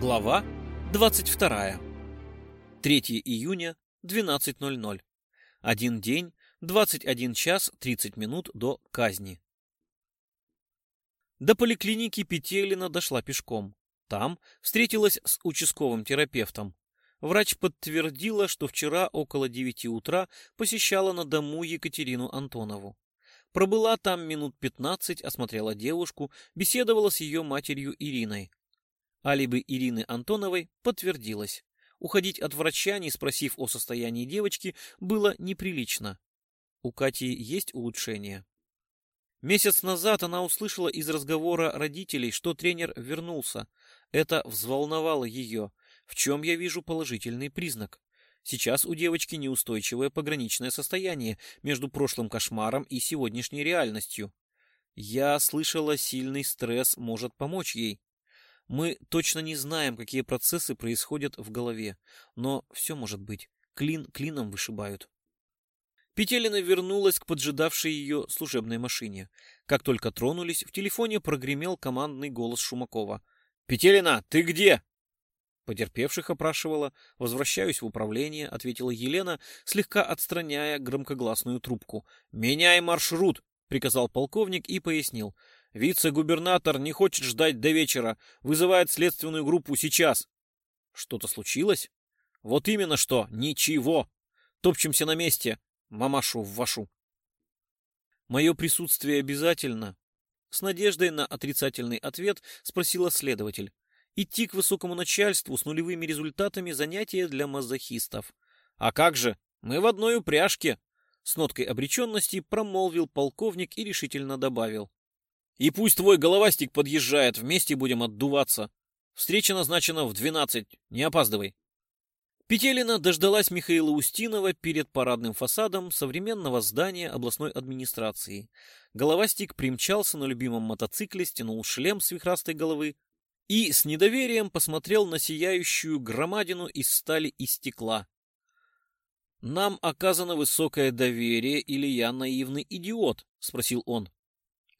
Глава 22. 3 июня, 12.00. Один день, 21 час 30 минут до казни. До поликлиники Петелина дошла пешком. Там встретилась с участковым терапевтом. Врач подтвердила, что вчера около 9 утра посещала на дому Екатерину Антонову. Пробыла там минут 15, осмотрела девушку, беседовала с ее матерью Ириной. Алиби Ирины Антоновой подтвердилось. Уходить от врача, не спросив о состоянии девочки, было неприлично. У Кати есть улучшение. Месяц назад она услышала из разговора родителей, что тренер вернулся. Это взволновало ее, в чем я вижу положительный признак. Сейчас у девочки неустойчивое пограничное состояние между прошлым кошмаром и сегодняшней реальностью. Я слышала, сильный стресс может помочь ей. Мы точно не знаем, какие процессы происходят в голове, но все может быть. Клин клином вышибают. Петелина вернулась к поджидавшей ее служебной машине. Как только тронулись, в телефоне прогремел командный голос Шумакова. «Петелина, ты где?» Потерпевших опрашивала. «Возвращаюсь в управление», — ответила Елена, слегка отстраняя громкогласную трубку. «Меняй маршрут», — приказал полковник и пояснил. Вице-губернатор не хочет ждать до вечера, вызывает следственную группу сейчас. Что-то случилось? Вот именно что, ничего. Топчемся на месте, мамашу вашу. Мое присутствие обязательно? С надеждой на отрицательный ответ спросила следователь. Идти к высокому начальству с нулевыми результатами занятия для мазохистов. А как же, мы в одной упряжке, с ноткой обреченности промолвил полковник и решительно добавил. И пусть твой головастик подъезжает, вместе будем отдуваться. Встреча назначена в двенадцать, не опаздывай. Петелина дождалась Михаила Устинова перед парадным фасадом современного здания областной администрации. Головастик примчался на любимом мотоцикле, стянул шлем с вихрастой головы и с недоверием посмотрел на сияющую громадину из стали и стекла. «Нам оказано высокое доверие, или я наивный идиот?» — спросил он.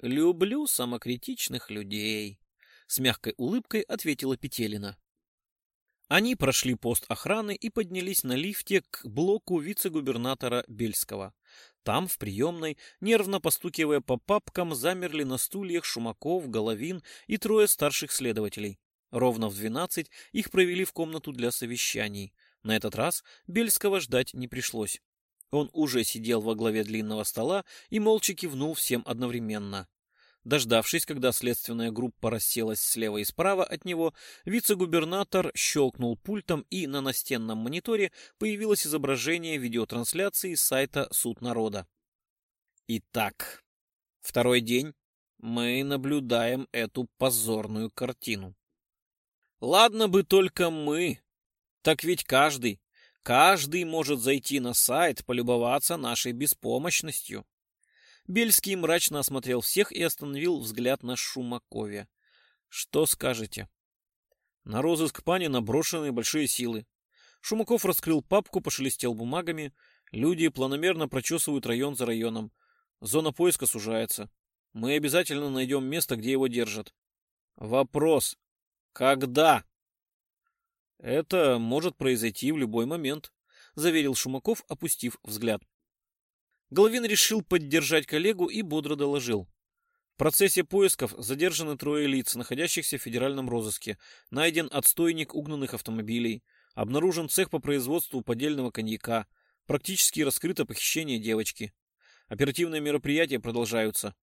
Люблю самокритичных людей, с мягкой улыбкой ответила Петелина. Они прошли пост охраны и поднялись на лифте к блоку вице-губернатора Бельского. Там, в приемной, нервно постукивая по папкам, замерли на стульях Шумаков, Головин и трое старших следователей. Ровно в двенадцать их провели в комнату для совещаний. На этот раз Бельского ждать не пришлось. Он уже сидел во главе длинного стола и молча кивнул всем одновременно. Дождавшись, когда следственная группа расселась слева и справа от него, вице-губернатор щелкнул пультом, и на настенном мониторе появилось изображение видеотрансляции сайта «Суд народа». Итак, второй день мы наблюдаем эту позорную картину. Ладно бы только мы, так ведь каждый, Каждый может зайти на сайт, полюбоваться нашей беспомощностью. Бельский мрачно осмотрел всех и остановил взгляд на Шумакове. Что скажете? На розыск пани наброшены большие силы. Шумаков раскрыл папку, пошелестел бумагами. Люди планомерно прочесывают район за районом. Зона поиска сужается. Мы обязательно найдем место, где его держат. Вопрос. Когда? Это может произойти в любой момент, заверил Шумаков, опустив взгляд. Головин решил поддержать коллегу и бодро доложил. В процессе поисков задержаны трое лиц, находящихся в федеральном розыске. Найден отстойник угнанных автомобилей. Обнаружен цех по производству поддельного коньяка. Практически раскрыто похищение девочки. Оперативные мероприятия продолжаются.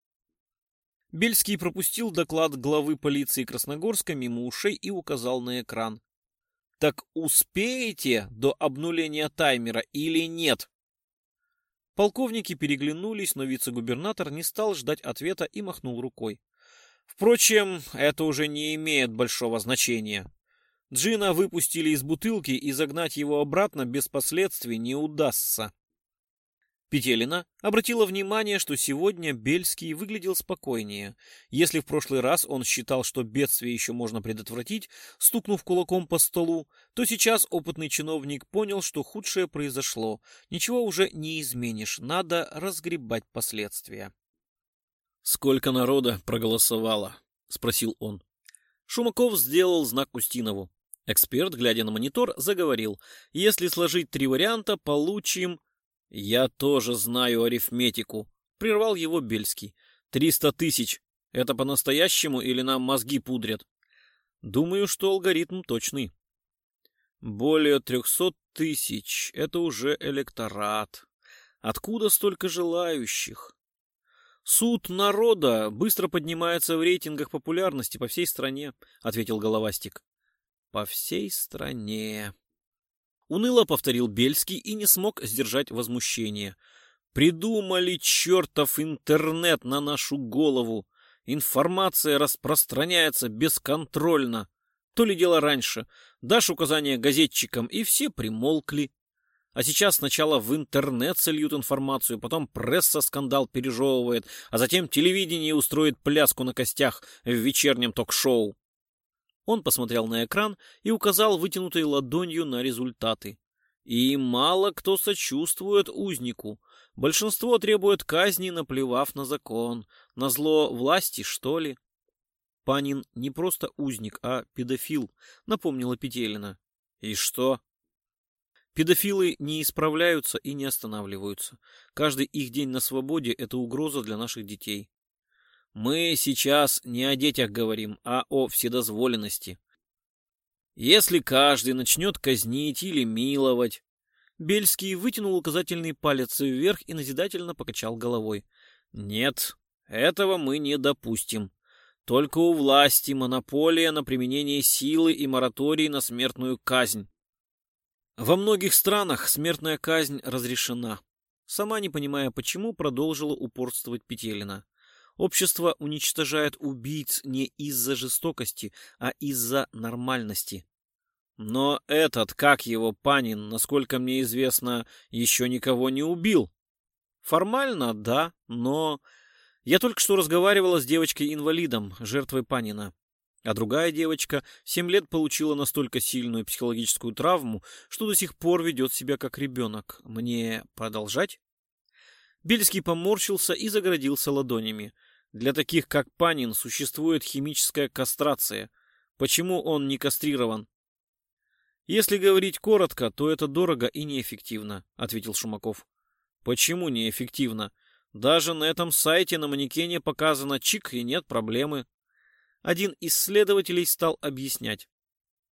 Бельский пропустил доклад главы полиции Красногорска мимо ушей и указал на экран. Так успеете до обнуления таймера или нет? Полковники переглянулись, но вице-губернатор не стал ждать ответа и махнул рукой. Впрочем, это уже не имеет большого значения. Джина выпустили из бутылки, и загнать его обратно без последствий не удастся. Петелина обратила внимание, что сегодня Бельский выглядел спокойнее. Если в прошлый раз он считал, что бедствие еще можно предотвратить, стукнув кулаком по столу, то сейчас опытный чиновник понял, что худшее произошло. Ничего уже не изменишь, надо разгребать последствия. «Сколько народа проголосовало?» — спросил он. Шумаков сделал знак Устинову. Эксперт, глядя на монитор, заговорил. Если сложить три варианта, получим... Я тоже знаю арифметику. Прервал его Бельский. Триста тысяч. Это по-настоящему или нам мозги пудрят? Думаю, что алгоритм точный. Более трехсот тысяч. Это уже электорат. Откуда столько желающих? Суд народа быстро поднимается в рейтингах популярности по всей стране, ответил Головастик. По всей стране. Уныло повторил Бельский и не смог сдержать возмущение. Придумали чертов интернет на нашу голову. Информация распространяется бесконтрольно. То ли дело раньше. Дашь указания газетчикам, и все примолкли. А сейчас сначала в интернет сольют информацию, потом пресса скандал пережевывает, а затем телевидение устроит пляску на костях в вечернем ток-шоу. Он посмотрел на экран и указал вытянутой ладонью на результаты. И мало кто сочувствует узнику. Большинство требует казни, наплевав на закон. На зло власти, что ли? Панин не просто узник, а педофил, напомнила Петелина. И что? Педофилы не исправляются и не останавливаются. Каждый их день на свободе – это угроза для наших детей. Мы сейчас не о детях говорим, а о вседозволенности. Если каждый начнет казнить или миловать... Бельский вытянул указательный палец вверх и назидательно покачал головой. Нет, этого мы не допустим. Только у власти монополия на применение силы и мораторий на смертную казнь. Во многих странах смертная казнь разрешена. Сама не понимая почему, продолжила упорствовать Петелина. Общество уничтожает убийц не из-за жестокости, а из-за нормальности. Но этот, как его, Панин, насколько мне известно, еще никого не убил. Формально, да, но... Я только что разговаривала с девочкой-инвалидом, жертвой Панина. А другая девочка семь лет получила настолько сильную психологическую травму, что до сих пор ведет себя как ребенок. Мне продолжать? Бельский поморщился и заградился ладонями. Для таких, как Панин, существует химическая кастрация. Почему он не кастрирован? Если говорить коротко, то это дорого и неэффективно, ответил Шумаков. Почему неэффективно? Даже на этом сайте на манекене показано чик и нет проблемы. Один из следователей стал объяснять.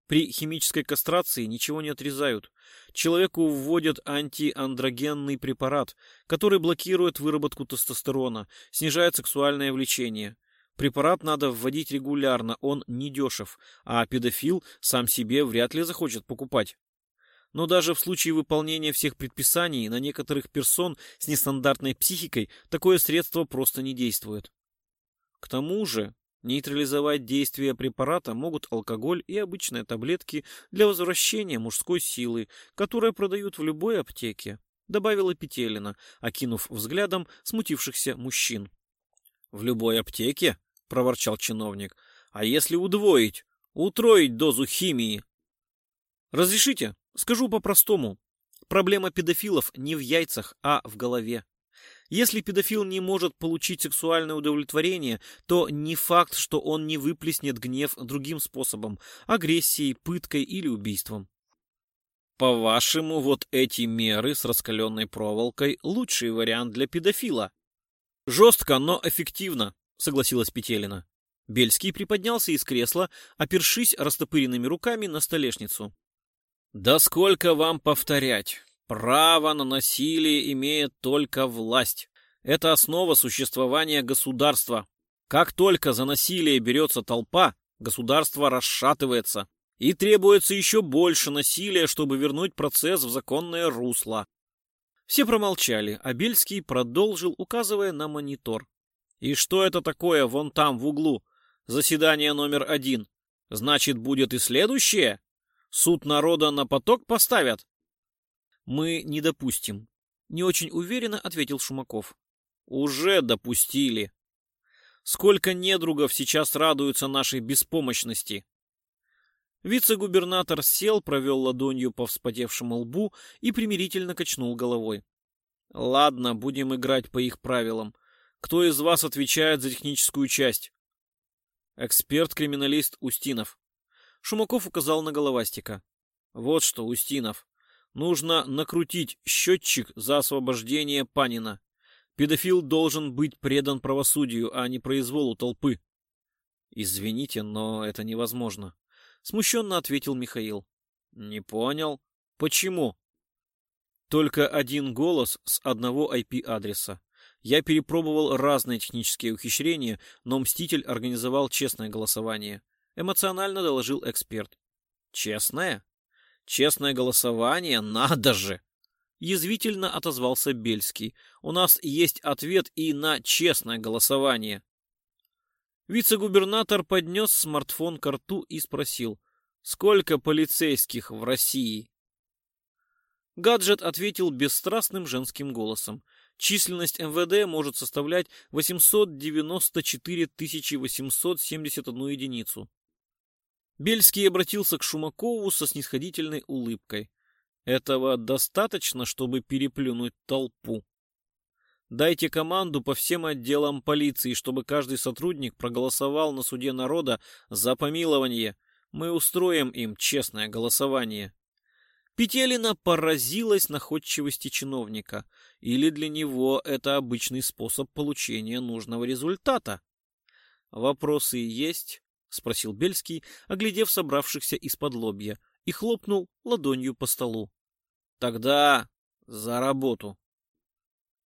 При химической кастрации ничего не отрезают. Человеку вводят антиандрогенный препарат, который блокирует выработку тестостерона, снижает сексуальное влечение. Препарат надо вводить регулярно, он недешев, а педофил сам себе вряд ли захочет покупать. Но даже в случае выполнения всех предписаний на некоторых персон с нестандартной психикой такое средство просто не действует. К тому же, Нейтрализовать действие препарата могут алкоголь и обычные таблетки для возвращения мужской силы, которые продают в любой аптеке, добавила Петелина, окинув взглядом смутившихся мужчин. В любой аптеке? проворчал чиновник. А если удвоить, утроить дозу химии? Разрешите, скажу по-простому. Проблема педофилов не в яйцах, а в голове. Если педофил не может получить сексуальное удовлетворение, то не факт, что он не выплеснет гнев другим способом – агрессией, пыткой или убийством. По-вашему, вот эти меры с раскаленной проволокой – лучший вариант для педофила? Жестко, но эффективно, согласилась Петелина. Бельский приподнялся из кресла, опершись растопыренными руками на столешницу. «Да сколько вам повторять? Право на насилие имеет только власть. Это основа существования государства. Как только за насилие берется толпа, государство расшатывается. И требуется еще больше насилия, чтобы вернуть процесс в законное русло. Все промолчали, а Бельский продолжил, указывая на монитор. И что это такое вон там, в углу? Заседание номер один. Значит, будет и следующее? Суд народа на поток поставят? Мы не допустим. Не очень уверенно ответил Шумаков. Уже допустили. Сколько недругов сейчас радуются нашей беспомощности. Вице-губернатор сел, провел ладонью по вспотевшему лбу и примирительно качнул головой. Ладно, будем играть по их правилам. Кто из вас отвечает за техническую часть? Эксперт-криминалист Устинов. Шумаков указал на головастика. Вот что, Устинов, нужно накрутить счетчик за освобождение Панина. Педофил должен быть предан правосудию, а не произволу толпы. Извините, но это невозможно. Смущенно ответил Михаил. Не понял. Почему? Только один голос с одного IP-адреса. Я перепробовал разные технические ухищрения, но Мститель организовал честное голосование. Эмоционально доложил эксперт. Честное? Честное голосование? Надо же! Язвительно отозвался Бельский. У нас есть ответ и на честное голосование. Вице-губернатор поднес смартфон к рту и спросил, сколько полицейских в России? Гаджет ответил бесстрастным женским голосом. Численность МВД может составлять 894 871 единицу. Бельский обратился к Шумакову со снисходительной улыбкой. Этого достаточно, чтобы переплюнуть толпу. Дайте команду по всем отделам полиции, чтобы каждый сотрудник проголосовал на суде народа за помилование. Мы устроим им честное голосование. Петелина поразилась находчивости чиновника. Или для него это обычный способ получения нужного результата? «Вопросы есть?» — спросил Бельский, оглядев собравшихся из-под лобья, и хлопнул ладонью по столу. «Тогда за работу!»